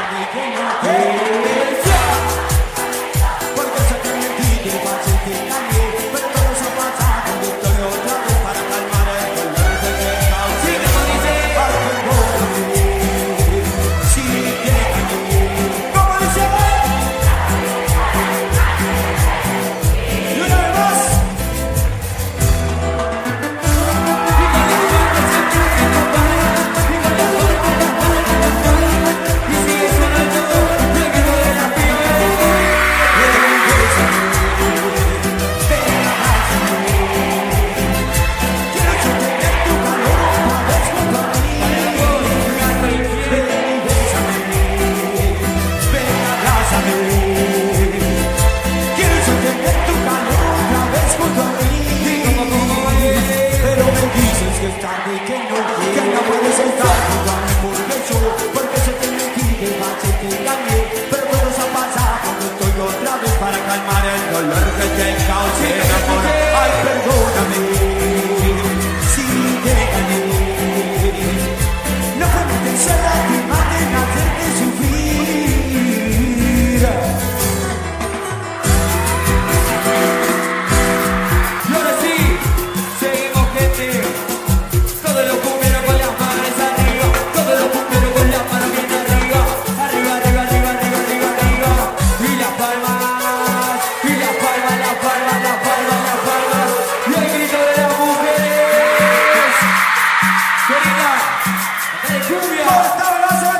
Enrique. Hey, Cumbia.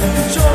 praise. Joy